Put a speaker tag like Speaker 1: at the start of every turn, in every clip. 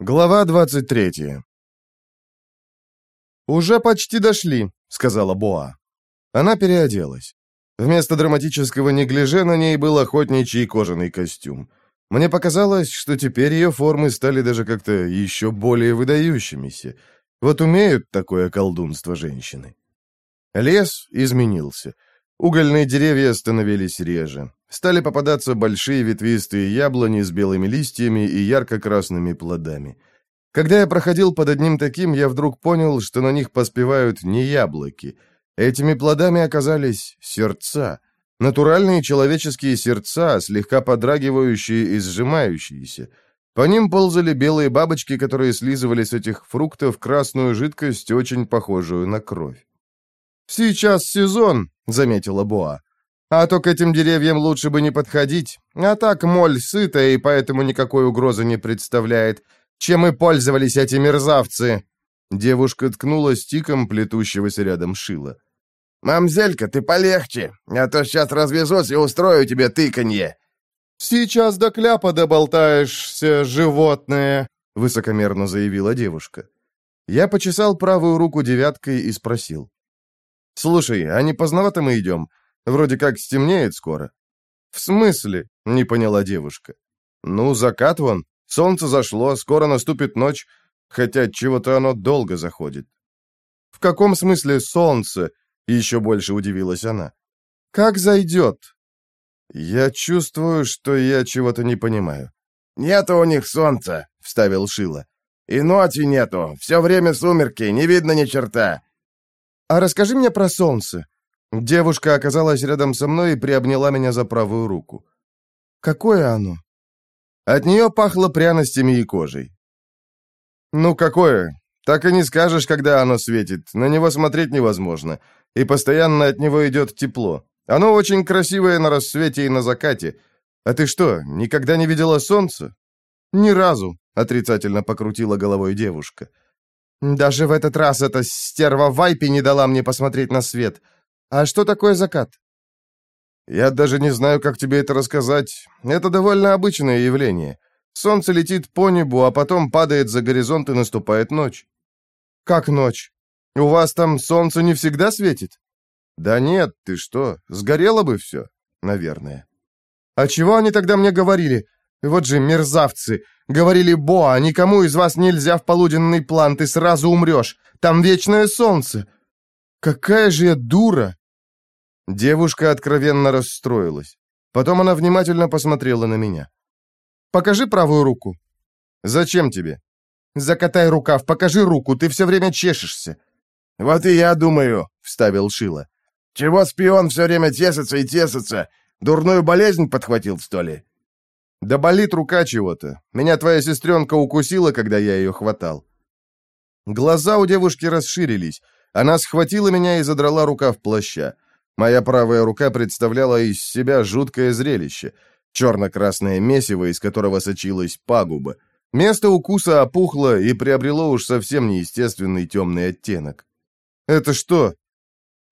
Speaker 1: Глава 23 «Уже почти дошли», — сказала Боа. Она переоделась. Вместо драматического неглиже на ней был охотничий кожаный костюм. Мне показалось, что теперь ее формы стали даже как-то еще более выдающимися. Вот умеют такое колдунство женщины. Лес изменился. Угольные деревья становились реже. Стали попадаться большие ветвистые яблони с белыми листьями и ярко-красными плодами. Когда я проходил под одним таким, я вдруг понял, что на них поспевают не яблоки. Этими плодами оказались сердца. Натуральные человеческие сердца, слегка подрагивающие и сжимающиеся. По ним ползали белые бабочки, которые слизывали с этих фруктов красную жидкость, очень похожую на кровь. «Сейчас сезон», — заметила Боа. «А то к этим деревьям лучше бы не подходить. А так моль сытая и поэтому никакой угрозы не представляет. Чем и пользовались эти мерзавцы?» Девушка ткнула стиком плетущегося рядом шила.
Speaker 2: «Мамзелька, ты полегче, а то сейчас развязусь и устрою тебе тыканье».
Speaker 1: «Сейчас до кляпа доболтаешься, животное», — высокомерно заявила девушка. Я почесал правую руку девяткой и спросил. «Слушай, а не поздновато мы идем? Вроде как стемнеет скоро». «В смысле?» — не поняла девушка. «Ну, закат вон. Солнце зашло, скоро наступит ночь, хотя чего-то оно долго заходит». «В каком смысле солнце?» Еще больше удивилась она. «Как зайдет?» «Я чувствую, что я чего-то не понимаю».
Speaker 2: «Нету у них солнца», — вставил Шила. «И ночи нету, все время сумерки, не видно ни черта».
Speaker 1: «А расскажи мне про солнце». Девушка оказалась рядом со мной и приобняла меня за правую руку. «Какое оно?» От нее пахло пряностями и кожей. «Ну, какое? Так и не скажешь, когда оно светит. На него смотреть невозможно и постоянно от него идет тепло. Оно очень красивое на рассвете и на закате. А ты что, никогда не видела солнце? Ни разу, отрицательно покрутила головой девушка. Даже в этот раз эта стерва Вайпи не дала мне посмотреть на свет. А что такое закат? Я даже не знаю, как тебе это рассказать. Это довольно обычное явление. Солнце летит по небу, а потом падает за горизонт и наступает ночь. Как ночь? У вас там солнце не всегда светит? Да нет, ты что, сгорело бы все, наверное. А чего они тогда мне говорили? Вот же мерзавцы. Говорили, Боа, никому из вас нельзя в полуденный план, ты сразу умрешь. Там вечное солнце. Какая же я дура!» Девушка откровенно расстроилась. Потом она внимательно посмотрела на меня. «Покажи правую руку». «Зачем тебе?» «Закатай рукав, покажи руку, ты все время чешешься».
Speaker 2: «Вот и я думаю», — вставил Шила. «Чего спион все время тесится и тесится? Дурную болезнь подхватил, что ли?»
Speaker 1: «Да болит рука чего-то. Меня твоя сестренка укусила, когда я ее хватал». Глаза у девушки расширились. Она схватила меня и задрала рукав плаща. Моя правая рука представляла из себя жуткое зрелище. Черно-красное месиво, из которого сочилась пагуба. Место укуса опухло и приобрело уж совсем неестественный темный оттенок. «Это что?»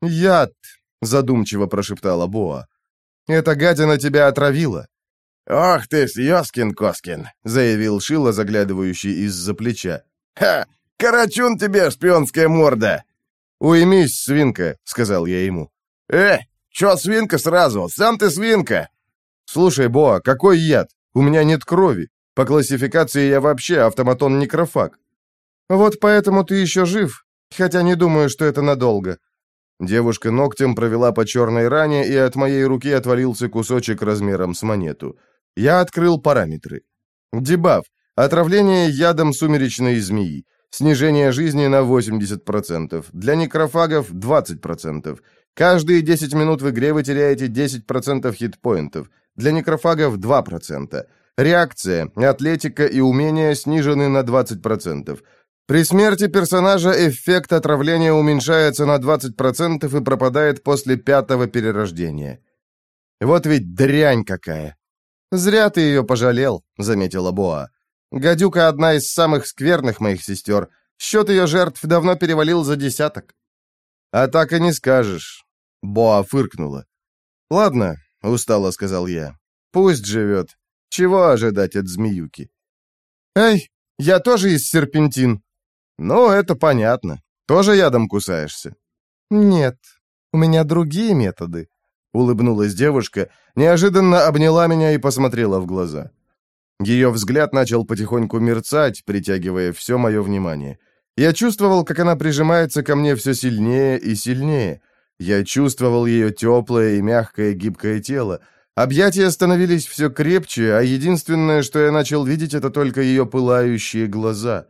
Speaker 1: «Яд», — задумчиво прошептала Боа. «Эта гадина тебя отравила».
Speaker 2: «Ох ты, Ёскин-Коскин», — заявил Шила, заглядывающий из-за плеча. «Ха! Карачун тебе, шпионская морда!»
Speaker 1: «Уймись, свинка», — сказал я ему.
Speaker 2: «Э, чё свинка сразу? Сам ты свинка!»
Speaker 1: «Слушай, Боа, какой яд? У меня нет крови. По классификации я вообще автоматон-некрофаг». «Вот поэтому ты еще жив, хотя не думаю, что это надолго». Девушка ногтем провела по черной ране, и от моей руки отвалился кусочек размером с монету. Я открыл параметры. Дебаф. Отравление ядом сумеречной змеи. Снижение жизни на 80%. Для некрофагов 20%. Каждые 10 минут в игре вы теряете 10% хитпоинтов. Для некрофагов 2%. Реакция, атлетика и умения снижены на 20%. При смерти персонажа эффект отравления уменьшается на 20% и пропадает после пятого перерождения. Вот ведь дрянь какая. Зря ты ее пожалел, заметила Боа. Гадюка одна из самых скверных моих сестер. Счет ее жертв давно перевалил за десяток. А так и не скажешь. Боа фыркнула. Ладно, устало сказал я. Пусть живет. Чего ожидать от змеюки? Эй, Я тоже из серпентин». «Ну, это понятно. Тоже ядом кусаешься?» «Нет, у меня другие методы», — улыбнулась девушка, неожиданно обняла меня и посмотрела в глаза. Ее взгляд начал потихоньку мерцать, притягивая все мое внимание. Я чувствовал, как она прижимается ко мне все сильнее и сильнее. Я чувствовал ее теплое и мягкое гибкое тело. Объятия становились все крепче, а единственное, что я начал видеть, это только ее пылающие глаза.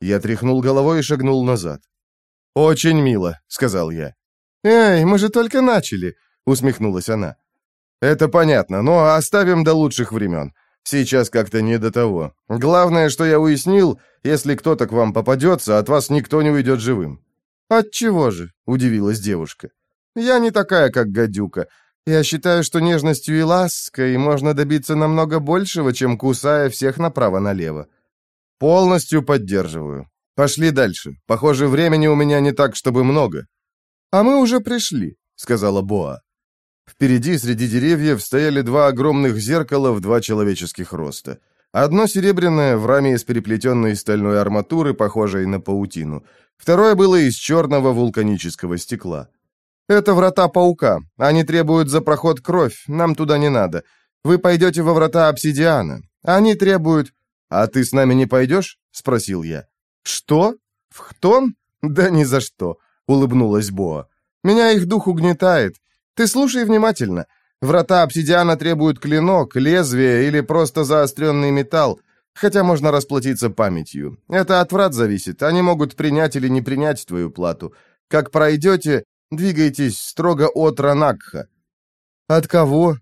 Speaker 1: Я тряхнул головой и шагнул назад. «Очень мило», — сказал я. «Эй, мы же только начали», — усмехнулась она. «Это понятно, но оставим до лучших времен. Сейчас как-то не до того. Главное, что я уяснил, если кто-то к вам попадется, от вас никто не уйдет живым». «Отчего же?» — удивилась девушка. «Я не такая, как гадюка. Я считаю, что нежностью и лаской можно добиться намного большего, чем кусая всех направо-налево». «Полностью поддерживаю. Пошли дальше. Похоже, времени у меня не так, чтобы много». «А мы уже пришли», — сказала Боа. Впереди, среди деревьев, стояли два огромных зеркала в два человеческих роста. Одно серебряное, в раме из переплетенной стальной арматуры, похожей на паутину. Второе было из черного вулканического стекла. «Это врата паука. Они требуют за проход кровь. Нам туда не надо. Вы пойдете во врата обсидиана. Они требуют...» «А ты с нами не пойдешь?» — спросил я. «Что? В Хтон? Да ни за что!» — улыбнулась Боа. «Меня их дух угнетает. Ты слушай внимательно. Врата обсидиана требуют клинок, лезвие или просто заостренный металл, хотя можно расплатиться памятью. Это от врат зависит, они могут принять или не принять твою плату. Как пройдете, двигайтесь строго от Ранакха». «От кого?»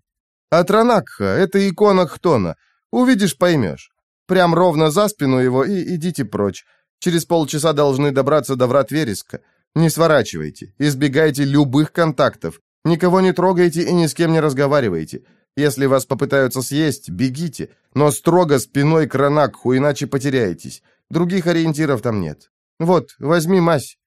Speaker 1: «От Ранакха, это икона Хтона. Увидишь, поймешь. Прям ровно за спину его и идите прочь. Через полчаса должны добраться до врат Вереска. Не сворачивайте, избегайте любых контактов. Никого не трогайте и ни с кем не разговаривайте. Если вас попытаются съесть, бегите, но строго спиной к Ранакху, иначе потеряетесь. Других ориентиров там нет. Вот, возьми мазь».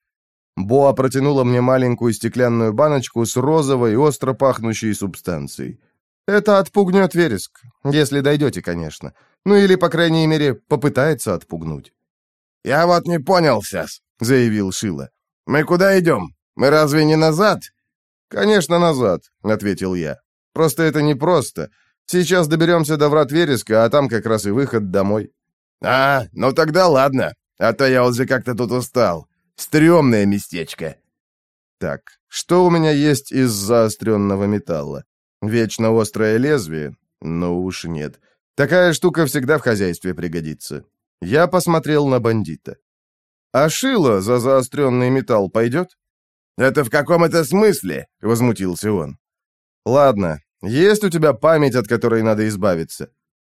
Speaker 1: Боа протянула мне маленькую стеклянную баночку с розовой, остро пахнущей субстанцией. «Это отпугнет вереск, если дойдете, конечно. Ну или, по крайней мере, попытается отпугнуть».
Speaker 2: «Я вот не понял, Сяс», — заявил Шила. «Мы куда идем? Мы разве не назад?»
Speaker 1: «Конечно, назад», — ответил я. «Просто это непросто. Сейчас доберемся до врат Вереска, а там как раз и выход домой».
Speaker 2: «А, ну тогда ладно, а то я уже как-то тут устал. Стремное местечко».
Speaker 1: «Так, что у меня есть из заостренного металла? Вечно острое лезвие? Ну уж нет. Такая штука всегда в хозяйстве пригодится». Я посмотрел на бандита. «А шило за заостренный металл пойдет?»
Speaker 2: «Это в каком это смысле?» — возмутился он.
Speaker 1: «Ладно, есть у тебя память, от которой надо избавиться?»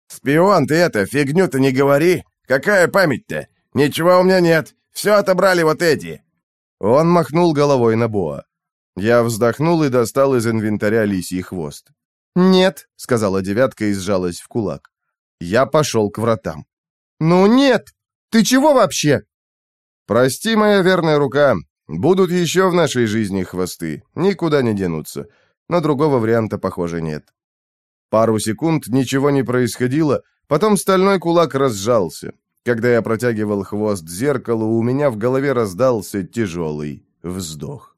Speaker 2: «Спион, ты это, фигню-то не говори! Какая память-то? Ничего у меня нет, все отобрали вот эти!»
Speaker 1: Он махнул головой на Боа. Я вздохнул и достал из инвентаря лисий хвост. «Нет», — сказала девятка и сжалась в кулак. Я пошел к вратам. «Ну нет! Ты чего вообще?» «Прости, моя верная рука, Будут еще в нашей жизни хвосты, никуда не денутся. Но другого варианта, похоже, нет. Пару секунд ничего не происходило, потом стальной кулак разжался. Когда я протягивал хвост зеркалу, у меня в голове раздался тяжелый вздох.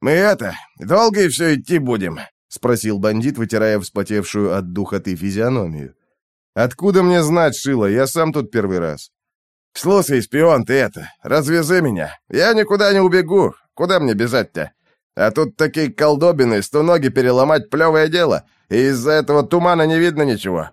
Speaker 2: «Мы это, долго и все идти будем?» — спросил бандит, вытирая вспотевшую от духоты физиономию.
Speaker 1: «Откуда мне знать, Шила? Я сам тут первый раз».
Speaker 2: «Слушай, шпион, ты это, развяжи меня. Я никуда не убегу. Куда мне бежать-то? А тут такие колдобины, что ноги переломать плевое дело, и из-за этого тумана не видно ничего».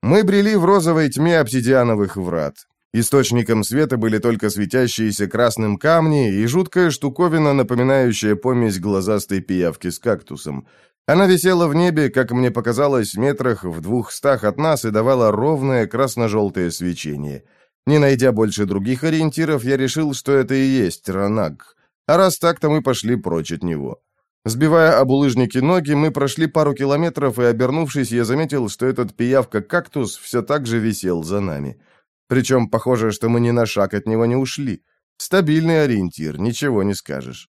Speaker 1: Мы брели в розовой тьме обсидиановых врат. Источником света были только светящиеся красным камни и жуткая штуковина, напоминающая помесь глазастой пиявки с кактусом. Она висела в небе, как мне показалось, метрах в двухстах от нас и давала ровное красно-желтое свечение — не найдя больше других ориентиров, я решил, что это и есть Ранаг. А раз так, то мы пошли прочь от него. Сбивая об улыжники ноги, мы прошли пару километров, и, обернувшись, я заметил, что этот пиявка-кактус все так же висел за нами. Причем похоже, что мы ни на шаг от него не ушли. Стабильный ориентир, ничего не скажешь.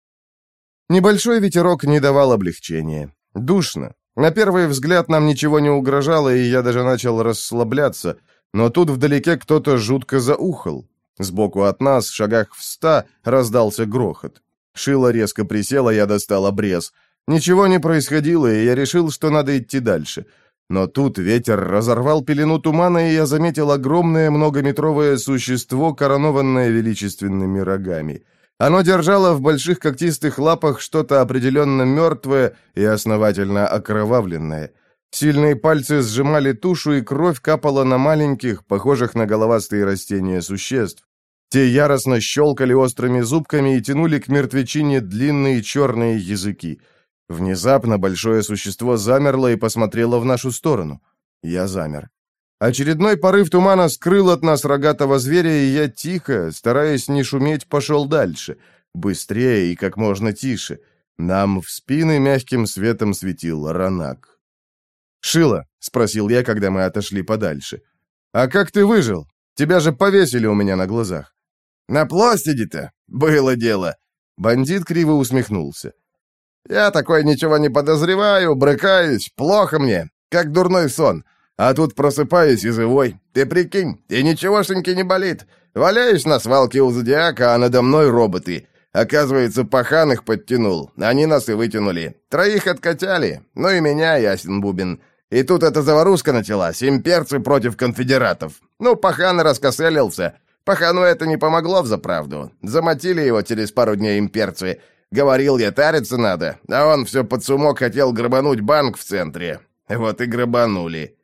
Speaker 1: Небольшой ветерок не давал облегчения. Душно. На первый взгляд нам ничего не угрожало, и я даже начал расслабляться — Но тут вдалеке кто-то жутко заухал. Сбоку от нас, в шагах в ста, раздался грохот. Шила резко присела, я достал обрез. Ничего не происходило, и я решил, что надо идти дальше. Но тут ветер разорвал пелену тумана, и я заметил огромное многометровое существо, коронованное величественными рогами. Оно держало в больших когтистых лапах что-то определенно мертвое и основательно окровавленное. Сильные пальцы сжимали тушу, и кровь капала на маленьких, похожих на головастые растения существ. Те яростно щелкали острыми зубками и тянули к мертвечине длинные черные языки. Внезапно большое существо замерло и посмотрело в нашу сторону. Я замер. Очередной порыв тумана скрыл от нас рогатого зверя, и я тихо, стараясь не шуметь, пошел дальше. Быстрее и как можно тише. Нам в спины мягким светом светил ранак. «Шила», — спросил я, когда мы отошли подальше. «А как ты выжил? Тебя же повесили у меня на глазах».
Speaker 2: «На площади-то? Было дело».
Speaker 1: Бандит криво усмехнулся.
Speaker 2: Я такой ничего не подозреваю, брыкаюсь, плохо мне, как дурной сон. А тут просыпаюсь и живой. Ты прикинь, и ничегошеньки не болит. Валяюсь на свалке у зодиака, а надо мной роботы. Оказывается, паханых подтянул. Они нас и вытянули. Троих откатяли. Ну и меня, ясен бубен. И тут эта заварушка началась. Имперцы против конфедератов. Ну, пахан раскоселился. Пахану это не помогло взаправду. Замотили его через пару дней имперцы. Говорил я, тариться надо, а он все под сумок хотел грабануть банк в центре. Вот и грабанули.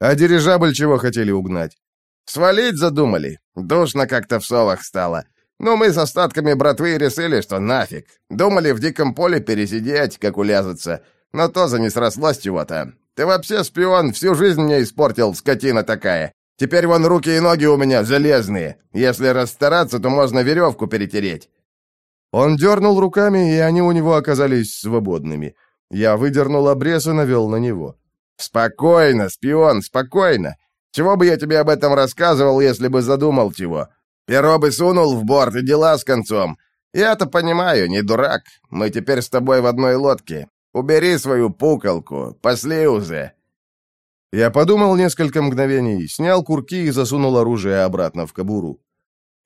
Speaker 1: А дирижабль чего хотели угнать?
Speaker 2: Свалить задумали. Душно как-то в совах стало. Ну, мы с остатками братвы решили, что нафиг. Думали в диком поле пересидеть, как уляжется. Но тоже не срослось чего-то. Ты вообще шпион, всю жизнь мне испортил, скотина такая. Теперь вон руки и ноги у меня железные. Если расстараться, то можно веревку перетереть.
Speaker 1: Он дернул руками, и они у него оказались свободными. Я выдернул обрез и навел на него.
Speaker 2: «Спокойно, спион, спокойно. Чего бы я тебе об этом рассказывал, если бы задумал чего? Перо бы сунул в борт и дела с концом. Я-то понимаю, не дурак. Мы теперь с тобой в одной лодке. Убери свою пукалку, пошли уже».
Speaker 1: Я подумал несколько мгновений, снял курки и засунул оружие обратно в кобуру.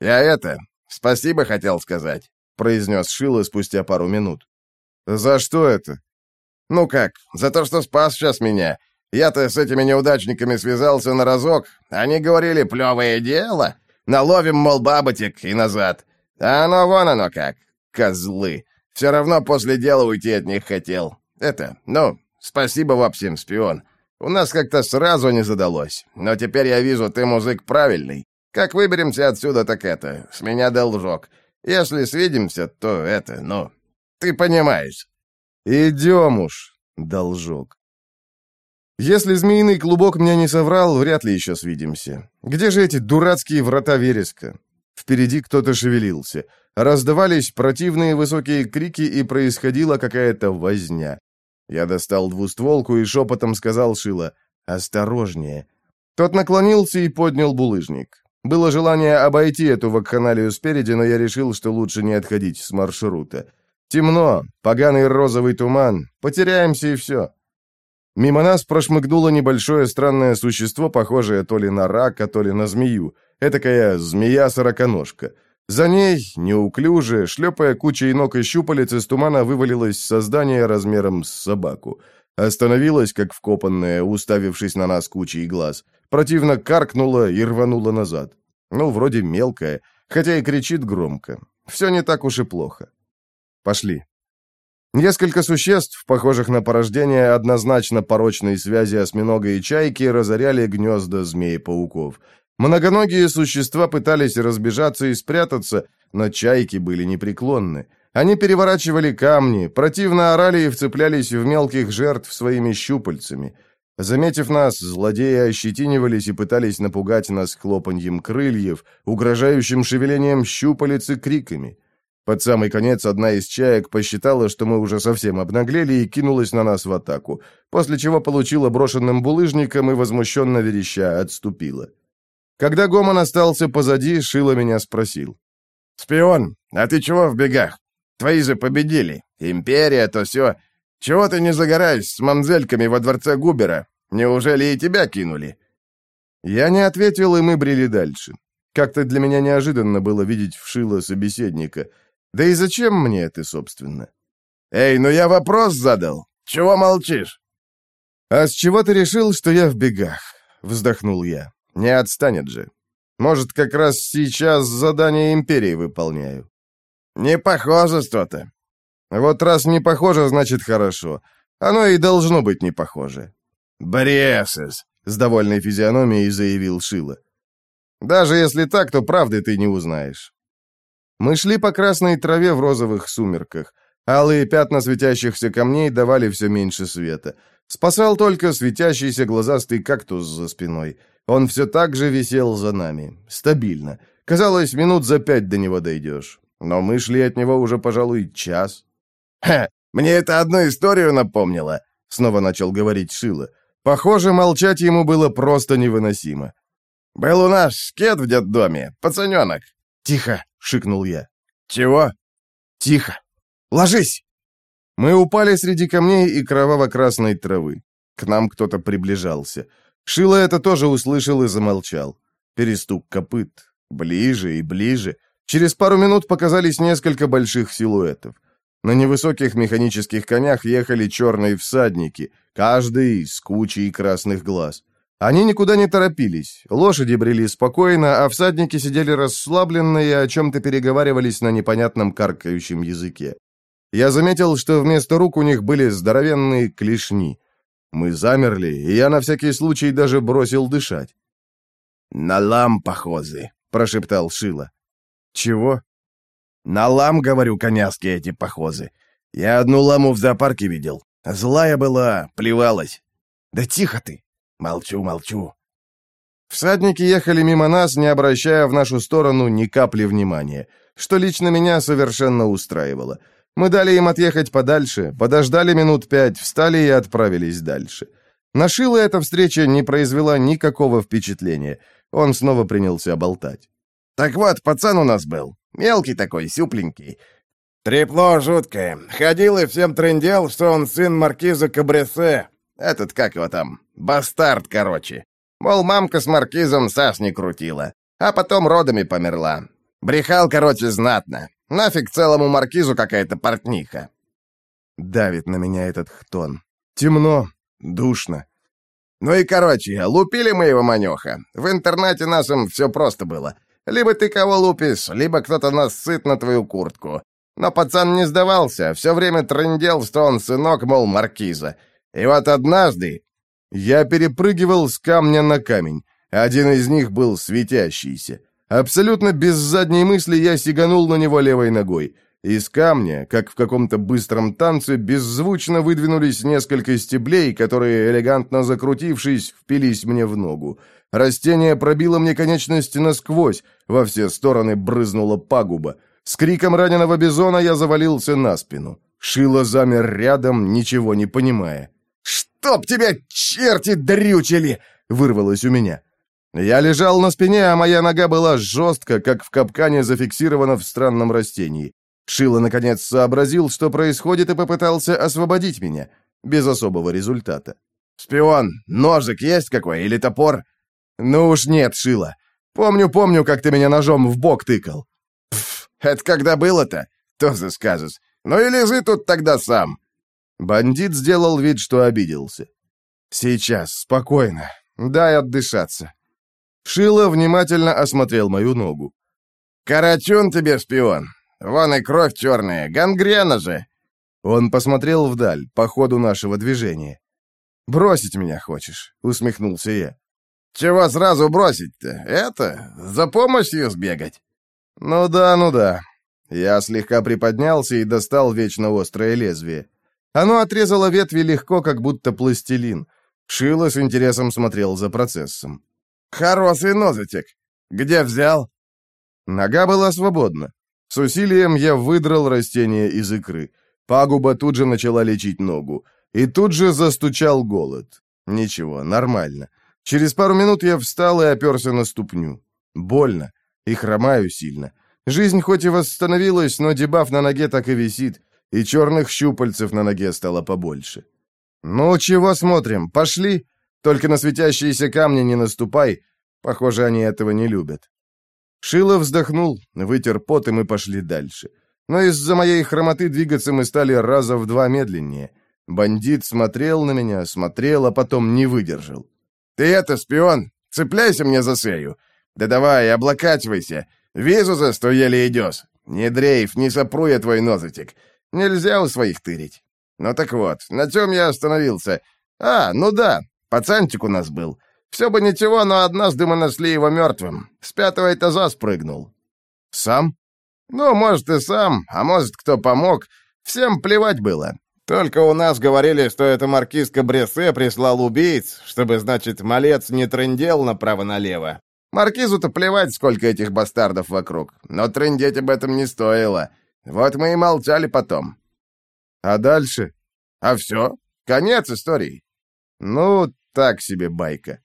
Speaker 2: «Я это, спасибо хотел сказать. — произнес Шило спустя пару минут.
Speaker 1: «За что это?»
Speaker 2: «Ну как, за то, что спас сейчас меня. Я-то с этими неудачниками связался на разок. Они говорили, плевое дело. Наловим, мол, баботик и назад. А оно вон оно как. Козлы. Все равно после дела уйти от них хотел. Это, ну, спасибо вам всем, спион. У нас как-то сразу не задалось. Но теперь я вижу, ты музык правильный. Как выберемся отсюда, так это, с меня должок. Если свидимся, то это, ну, ты понимаешь».
Speaker 1: «Идем уж, должок». Если змеиный клубок меня не соврал, вряд ли еще свидимся. Где же эти дурацкие врата вереска? Впереди кто-то шевелился. Раздавались противные высокие крики, и происходила какая-то возня. Я достал двустволку и шепотом сказал Шила «Осторожнее». Тот наклонился и поднял булыжник. Было желание обойти эту вакханалию спереди, но я решил, что лучше не отходить с маршрута. Темно, поганый розовый туман, потеряемся и все. Мимо нас прошмыгнуло небольшое странное существо, похожее то ли на рака, то ли на змею. Этакая змея-сороконожка. За ней, неуклюже, шлепая кучей ног и щупалец, из тумана вывалилось создание размером с собаку. Остановилась, как вкопанная, уставившись на нас кучей глаз противно каркнула и рванула назад. Ну, вроде мелкая, хотя и кричит громко. Все не так уж и плохо. Пошли. Несколько существ, похожих на порождение однозначно порочной связи осьминога и чайки, разоряли гнезда змеи-пауков. Многоногие существа пытались разбежаться и спрятаться, но чайки были непреклонны. Они переворачивали камни, противно орали и вцеплялись в мелких жертв своими щупальцами. Заметив нас, злодеи ощетинивались и пытались напугать нас хлопаньем крыльев, угрожающим шевелением щупалец и криками. Под самый конец одна из чаек посчитала, что мы уже совсем обнаглели и кинулась на нас в атаку, после чего получила брошенным булыжником и, возмущенно вереща, отступила. Когда Гомон остался позади, Шила меня спросил.
Speaker 2: «Спион, а ты чего в бегах? Твои же победили. Империя, то все. «Чего ты не загораешь с мамзельками во дворце Губера? Неужели и тебя кинули?»
Speaker 1: Я не ответил, и мы брели дальше. Как-то для меня неожиданно было видеть в Шило собеседника. Да и зачем мне это, собственно?
Speaker 2: «Эй, ну я вопрос задал. Чего молчишь?»
Speaker 1: «А с чего ты решил, что я в бегах?» — вздохнул я. «Не отстанет же. Может, как раз сейчас задание Империи выполняю».
Speaker 2: «Не похоже что-то».
Speaker 1: «Вот раз не похоже, значит хорошо. Оно и должно быть не похоже».
Speaker 2: «Бриесес», — с довольной физиономией заявил Шила.
Speaker 1: «Даже если так, то правды ты не узнаешь». Мы шли по красной траве в розовых сумерках. Алые пятна светящихся камней давали все меньше света. Спасал только светящийся глазастый кактус за спиной. Он все так же висел за нами. Стабильно. Казалось, минут за пять до него дойдешь. Но мы шли от него уже, пожалуй, час.
Speaker 2: «Ха! Мне это одну историю напомнило!» Снова начал говорить Шила.
Speaker 1: Похоже, молчать ему было просто невыносимо.
Speaker 2: «Был у нас скет в детдоме, пацаненок».
Speaker 1: «Тихо!» — шикнул я.
Speaker 2: «Чего?»
Speaker 1: «Тихо! Ложись!» Мы упали среди камней и кроваво-красной травы. К нам кто-то приближался. Шило это тоже услышал и замолчал. Перестук копыт. Ближе и ближе. Через пару минут показались несколько больших силуэтов. На невысоких механических конях ехали черные всадники, каждый с кучей красных глаз. Они никуда не торопились, лошади брели спокойно, а всадники сидели расслабленно и о чем-то переговаривались на непонятном каркающем языке. Я заметил, что вместо рук у них были здоровенные клешни. Мы замерли, и я на всякий случай даже бросил дышать.
Speaker 2: «На лам похожи», — прошептал Шила.
Speaker 1: «Чего?»
Speaker 2: «На лам, говорю, коняски эти похожи. Я одну ламу в зоопарке видел. Злая была, плевалась».
Speaker 1: «Да тихо ты!»
Speaker 2: «Молчу, молчу».
Speaker 1: Всадники ехали мимо нас, не обращая в нашу сторону ни капли внимания, что лично меня совершенно устраивало — мы дали им отъехать подальше, подождали минут пять, встали и отправились дальше. На Шила эта встреча не произвела никакого впечатления. Он снова принялся болтать.
Speaker 2: «Так вот, пацан у нас был. Мелкий такой, сюпленький. Трепло жуткое. Ходил и всем трындел, что он сын маркиза Кабресе. Этот, как его там, бастард, короче. Мол, мамка с маркизом сас не крутила. А потом родами померла. Брехал, короче, знатно. Нафиг целому маркизу какая-то портниха.
Speaker 1: Давит на меня этот хтон. Темно, душно.
Speaker 2: Ну и короче, лупили мы его, манеха. В интернате нашем все просто было. Либо ты кого лупишь, либо кто-то нас сыт на твою куртку. Но пацан не сдавался, все время трындел, что он сынок, мол, маркиза. И вот однажды...
Speaker 1: Я перепрыгивал с камня на камень. Один из них был светящийся. Абсолютно без задней мысли я сиганул на него левой ногой. Из камня, как в каком-то быстром танце, беззвучно выдвинулись несколько стеблей, которые, элегантно закрутившись, впились мне в ногу. Растение пробило мне конечность насквозь, во все стороны брызнула пагуба. С криком раненого бизона я завалился на спину. Шило замер рядом, ничего не понимая.
Speaker 2: «Чтоб тебя черти дрючили!» — вырвалось у меня.
Speaker 1: Я лежал на спине, а моя нога была жестко, как в капкане зафиксирована в странном растении. Шило, наконец, сообразил, что происходит, и попытался освободить меня. Без особого результата.
Speaker 2: «Шпион, ножик есть какой или топор?»
Speaker 1: «Ну уж нет, Шило. Помню, помню, как ты меня ножом в бок тыкал».
Speaker 2: «Пф, это когда было-то? Тоже скажешь. Ну и лежи тут тогда сам».
Speaker 1: Бандит сделал вид, что обиделся. «Сейчас, спокойно. Дай отдышаться. Шило внимательно осмотрел мою ногу.
Speaker 2: «Карачун тебе, шпион! Вон и кровь черная, гангрена же!»
Speaker 1: Он посмотрел вдаль, по ходу нашего движения. «Бросить меня хочешь?» — усмехнулся я.
Speaker 2: «Чего сразу бросить-то? Это? За помощью сбегать?»
Speaker 1: «Ну да, ну да». Я слегка приподнялся и достал вечно острое лезвие. Оно отрезало ветви легко, как будто пластилин. Шило с интересом смотрел за процессом.
Speaker 2: Хороший нозотик. Где взял?»
Speaker 1: Нога была свободна. С усилием я выдрал растение из икры. Пагуба тут же начала лечить ногу. И тут же застучал голод. Ничего, нормально. Через пару минут я встал и оперся на ступню. Больно. И хромаю сильно. Жизнь хоть и восстановилась, но дебаф на ноге так и висит, и черных щупальцев на ноге стало побольше. «Ну, чего смотрим? Пошли!» Только на светящиеся камни не наступай. Похоже, они этого не любят. Шило вздохнул, вытер пот, и мы пошли дальше. Но из-за моей хромоты двигаться мы стали раза в два медленнее. Бандит смотрел на меня, смотрел, а потом не выдержал.
Speaker 2: «Ты это, шпион, цепляйся мне за шею. Да давай, облокачивайся. Визу за что еле идешь. Не дрейф, не сопру я твой нозотик. Нельзя у своих тырить. Ну так вот, на чем я остановился? А, ну да, пацанчик у нас был. Все бы ничего, но однажды мы нашли его мертвым. С пятого этажа спрыгнул.
Speaker 1: Сам?
Speaker 2: Ну, может, и сам, а может, кто помог. Всем плевать было. Только у нас говорили, что это маркизка Брессе прислал убийц, чтобы, значит, малец не трындел направо-налево. Маркизу-то плевать, сколько этих бастардов вокруг, но трындеть об этом не стоило. Вот мы и молчали потом.
Speaker 1: А дальше?
Speaker 2: А все, конец истории.
Speaker 1: Ну, так себе байка.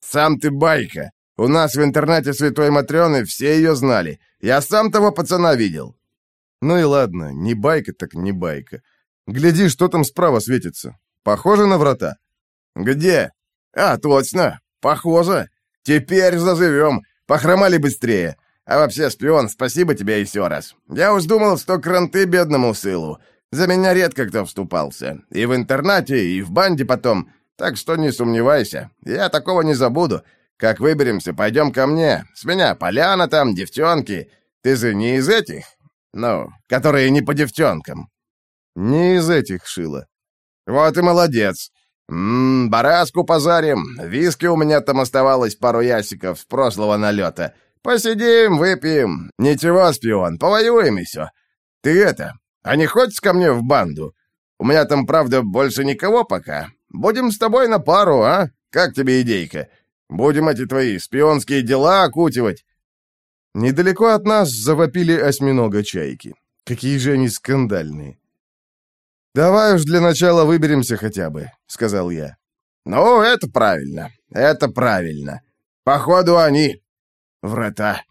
Speaker 2: Сам ты байка. У нас в интернате Святой Матрёны все ее знали. Я сам того пацана видел.
Speaker 1: Ну и ладно, не байка так не байка. Гляди, что там справа светится. Похоже на врата?
Speaker 2: Где? А, точно. Похоже. Теперь заживем. Похромали быстрее. А вообще, шпион, спасибо тебе еще раз. Я уж думал, что кранты бедному сылу. За меня редко кто вступался. И в интернате, и в банде потом. Так что не сомневайся. Я такого не забуду. Как выберемся, пойдем ко мне. С меня поляна там, девчонки. Ты же не из этих? Ну, которые не по девчонкам.
Speaker 1: Не из этих шила.
Speaker 2: Вот и молодец. Ммм, бараску позарим. Виски у меня там оставалось пару ясиков с прошлого налета. Посидим, выпьем. Ничего, шпион, повоюем все. Ты это, а не хочешь ко мне в банду? У меня там, правда, больше никого пока. Будем с тобой на пару, а? Как тебе идейка? Будем эти твои шпионские дела окутивать.
Speaker 1: Недалеко от нас завопили осьминога-чайки. Какие же они скандальные. «Давай уж для начала выберемся хотя бы», — сказал я.
Speaker 2: «Ну, это правильно, это правильно. Походу, они врата».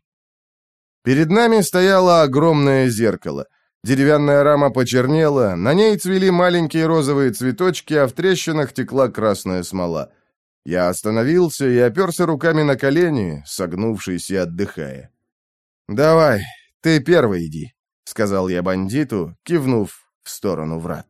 Speaker 1: Перед нами стояло огромное зеркало. Деревянная рама почернела, на ней цвели маленькие розовые цветочки, а в трещинах текла красная смола. Я остановился и оперся руками на колени, согнувшись и отдыхая. «Давай, ты первый иди», — сказал я бандиту, кивнув в сторону врат.